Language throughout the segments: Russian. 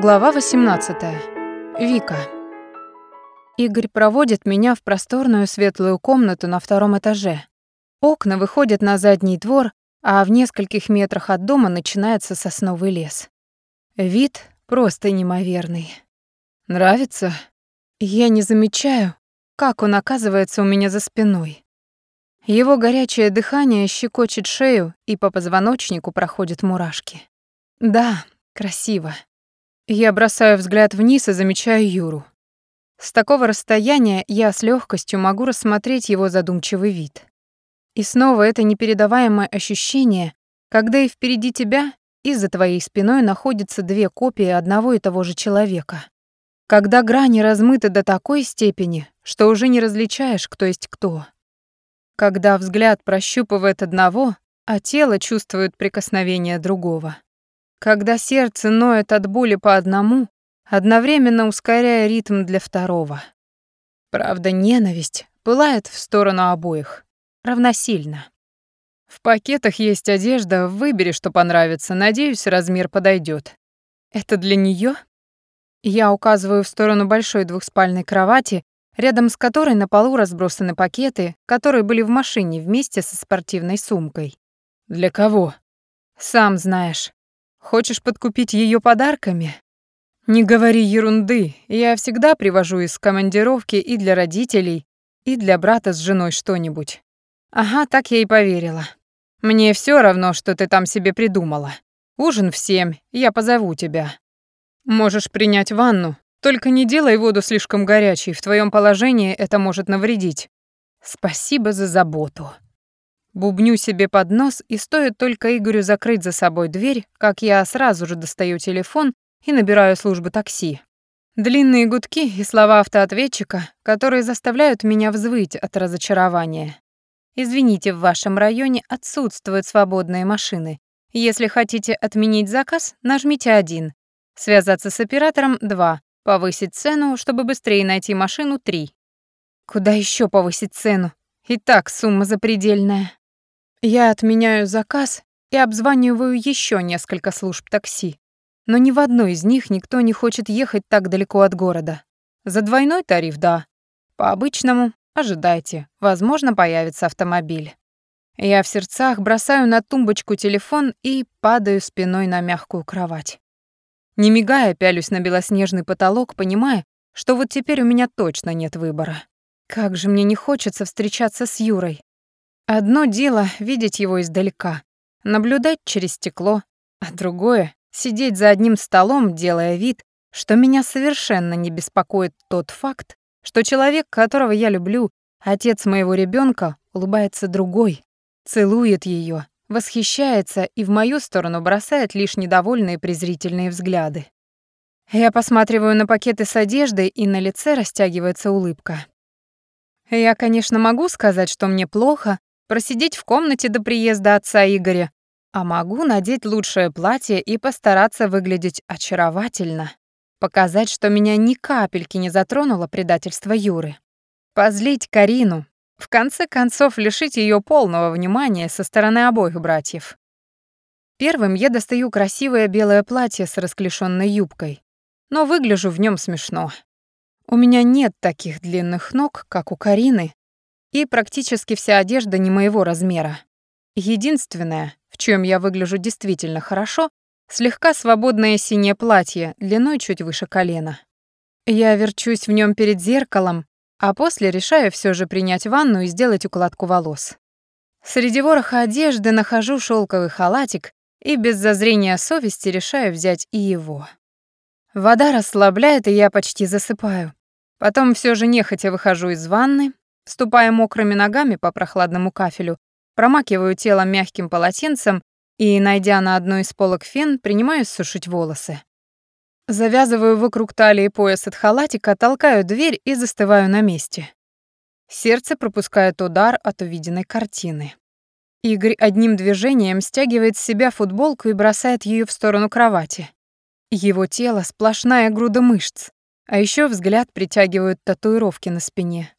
Глава 18. Вика. Игорь проводит меня в просторную светлую комнату на втором этаже. Окна выходят на задний двор, а в нескольких метрах от дома начинается сосновый лес. Вид просто неимоверный. Нравится? Я не замечаю, как он оказывается у меня за спиной. Его горячее дыхание щекочет шею, и по позвоночнику проходят мурашки. Да, красиво. Я бросаю взгляд вниз и замечаю Юру. С такого расстояния я с легкостью могу рассмотреть его задумчивый вид. И снова это непередаваемое ощущение, когда и впереди тебя, и за твоей спиной находятся две копии одного и того же человека. Когда грани размыты до такой степени, что уже не различаешь, кто есть кто. Когда взгляд прощупывает одного, а тело чувствует прикосновение другого. Когда сердце ноет от боли по одному, одновременно ускоряя ритм для второго. Правда, ненависть пылает в сторону обоих, равносильно. В пакетах есть одежда, выбери, что понравится, надеюсь, размер подойдет. Это для нее? Я указываю в сторону большой двухспальной кровати, рядом с которой на полу разбросаны пакеты, которые были в машине вместе со спортивной сумкой. Для кого? Сам знаешь. Хочешь подкупить ее подарками? Не говори ерунды. Я всегда привожу из командировки и для родителей, и для брата с женой что-нибудь. Ага, так я и поверила. Мне все равно, что ты там себе придумала. Ужин в семь, я позову тебя. Можешь принять ванну, только не делай воду слишком горячей, в твоем положении это может навредить. Спасибо за заботу. Бубню себе под нос, и стоит только Игорю закрыть за собой дверь, как я сразу же достаю телефон и набираю службу такси. Длинные гудки и слова автоответчика, которые заставляют меня взвыть от разочарования. Извините, в вашем районе отсутствуют свободные машины. Если хотите отменить заказ, нажмите один. Связаться с оператором — два. Повысить цену, чтобы быстрее найти машину — три. Куда еще повысить цену? И так сумма запредельная. Я отменяю заказ и обзваниваю еще несколько служб такси. Но ни в одной из них никто не хочет ехать так далеко от города. За двойной тариф — да. По обычному — ожидайте, возможно, появится автомобиль. Я в сердцах бросаю на тумбочку телефон и падаю спиной на мягкую кровать. Не мигая, пялюсь на белоснежный потолок, понимая, что вот теперь у меня точно нет выбора. Как же мне не хочется встречаться с Юрой. Одно дело — видеть его издалека, наблюдать через стекло, а другое — сидеть за одним столом, делая вид, что меня совершенно не беспокоит тот факт, что человек, которого я люблю, отец моего ребенка, улыбается другой, целует ее, восхищается и в мою сторону бросает лишь недовольные презрительные взгляды. Я посматриваю на пакеты с одеждой, и на лице растягивается улыбка. Я, конечно, могу сказать, что мне плохо, просидеть в комнате до приезда отца Игоря, а могу надеть лучшее платье и постараться выглядеть очаровательно, показать, что меня ни капельки не затронуло предательство Юры. Позлить Карину, в конце концов лишить ее полного внимания со стороны обоих братьев. Первым я достаю красивое белое платье с расклешенной юбкой, но выгляжу в нем смешно. У меня нет таких длинных ног, как у Карины, и практически вся одежда не моего размера. Единственное, в чем я выгляжу действительно хорошо, слегка свободное синее платье, длиной чуть выше колена. Я верчусь в нем перед зеркалом, а после решаю все же принять ванну и сделать укладку волос. Среди вороха одежды нахожу шелковый халатик и без зазрения совести решаю взять и его. Вода расслабляет, и я почти засыпаю. Потом все же нехотя выхожу из ванны, Ступая мокрыми ногами по прохладному кафелю, промакиваю тело мягким полотенцем и, найдя на одной из полок фен, принимаюсь сушить волосы. Завязываю вокруг талии пояс от халатика, толкаю дверь и застываю на месте. Сердце пропускает удар от увиденной картины. Игорь одним движением стягивает с себя футболку и бросает ее в сторону кровати. Его тело — сплошная груда мышц, а еще взгляд притягивают татуировки на спине.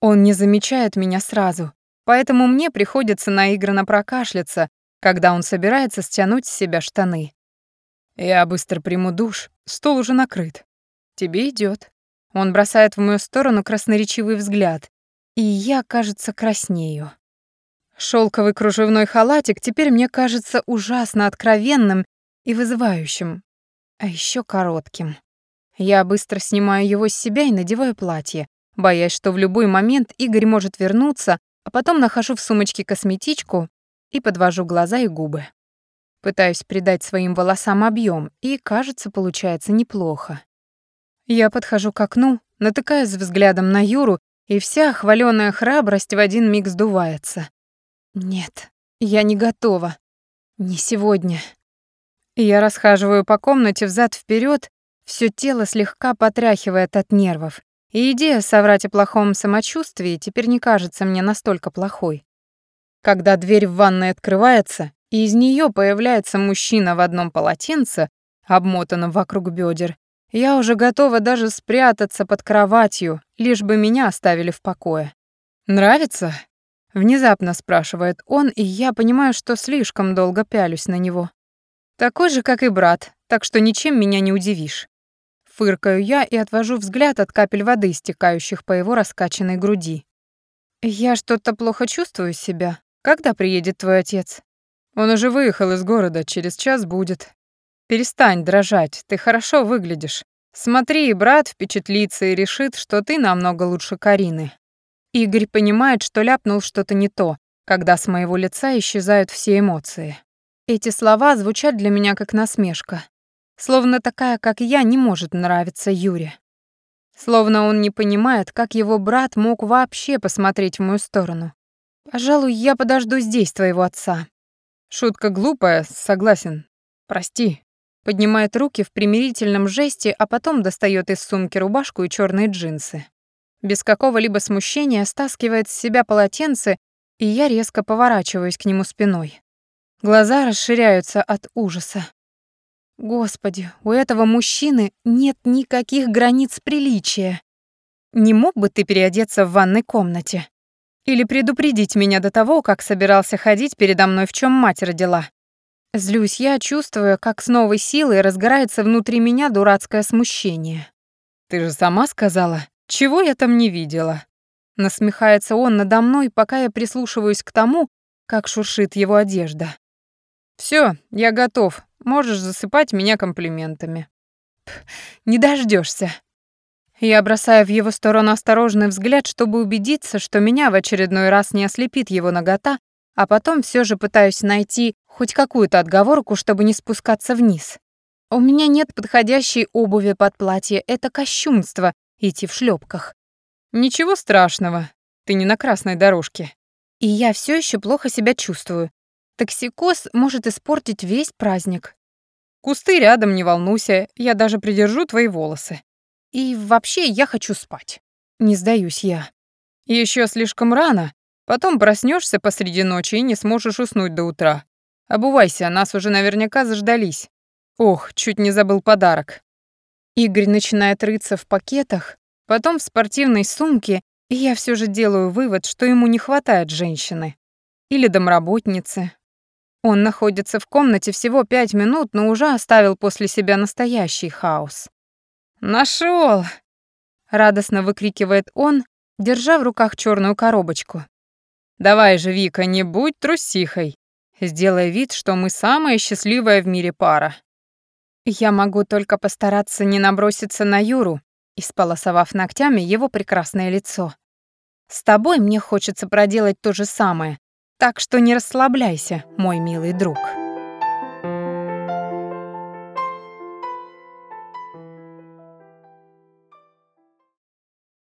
Он не замечает меня сразу, поэтому мне приходится наигранно прокашляться, когда он собирается стянуть с себя штаны. Я быстро приму душ, Стол уже накрыт. Тебе идет. Он бросает в мою сторону красноречивый взгляд, и я, кажется, краснею. Шелковый кружевной халатик теперь мне кажется ужасно откровенным и вызывающим, а еще коротким. Я быстро снимаю его с себя и надеваю платье, боясь, что в любой момент Игорь может вернуться, а потом нахожу в сумочке косметичку и подвожу глаза и губы. Пытаюсь придать своим волосам объем, и, кажется, получается неплохо. Я подхожу к окну, натыкаясь взглядом на Юру, и вся хваленая храбрость в один миг сдувается. Нет, я не готова. Не сегодня. Я расхаживаю по комнате взад вперед, все тело слегка потряхивает от нервов. И идея соврать о плохом самочувствии теперь не кажется мне настолько плохой. Когда дверь в ванной открывается, и из нее появляется мужчина в одном полотенце, обмотанном вокруг бедер, я уже готова даже спрятаться под кроватью, лишь бы меня оставили в покое. «Нравится?» — внезапно спрашивает он, и я понимаю, что слишком долго пялюсь на него. Такой же, как и брат, так что ничем меня не удивишь. Фыркаю я и отвожу взгляд от капель воды, стекающих по его раскачанной груди. «Я что-то плохо чувствую себя. Когда приедет твой отец?» «Он уже выехал из города, через час будет. Перестань дрожать, ты хорошо выглядишь. Смотри, брат впечатлится и решит, что ты намного лучше Карины». Игорь понимает, что ляпнул что-то не то, когда с моего лица исчезают все эмоции. Эти слова звучат для меня как насмешка. Словно такая, как я, не может нравиться Юре. Словно он не понимает, как его брат мог вообще посмотреть в мою сторону. Пожалуй, я подожду здесь твоего отца. Шутка глупая, согласен. Прости. Поднимает руки в примирительном жесте, а потом достает из сумки рубашку и черные джинсы. Без какого-либо смущения стаскивает с себя полотенце, и я резко поворачиваюсь к нему спиной. Глаза расширяются от ужаса. Господи, у этого мужчины нет никаких границ приличия. Не мог бы ты переодеться в ванной комнате? Или предупредить меня до того, как собирался ходить передо мной, в чем мать родила? Злюсь я, чувствуя, как с новой силой разгорается внутри меня дурацкое смущение. Ты же сама сказала, чего я там не видела? Насмехается он надо мной, пока я прислушиваюсь к тому, как шуршит его одежда. Все, я готов. Можешь засыпать меня комплиментами. не дождешься. Я бросаю в его сторону осторожный взгляд, чтобы убедиться, что меня в очередной раз не ослепит его нагота, а потом все же пытаюсь найти хоть какую-то отговорку, чтобы не спускаться вниз. У меня нет подходящей обуви под платье, это кощунство идти в шлепках. Ничего страшного, ты не на красной дорожке. И я все еще плохо себя чувствую. Токсикоз может испортить весь праздник. Кусты рядом, не волнуйся, я даже придержу твои волосы. И вообще я хочу спать. Не сдаюсь я. Еще слишком рано, потом проснешься посреди ночи и не сможешь уснуть до утра. Обувайся, нас уже наверняка заждались. Ох, чуть не забыл подарок. Игорь начинает рыться в пакетах, потом в спортивной сумке, и я все же делаю вывод, что ему не хватает женщины. Или домработницы, он находится в комнате всего пять минут, но уже оставил после себя настоящий хаос. Нашел! радостно выкрикивает он, держа в руках черную коробочку. «Давай же, Вика, не будь трусихой. Сделай вид, что мы самая счастливая в мире пара». Я могу только постараться не наброситься на Юру, исполосовав ногтями его прекрасное лицо. С тобой мне хочется проделать то же самое, так что не расслабляйся, мой милый друг.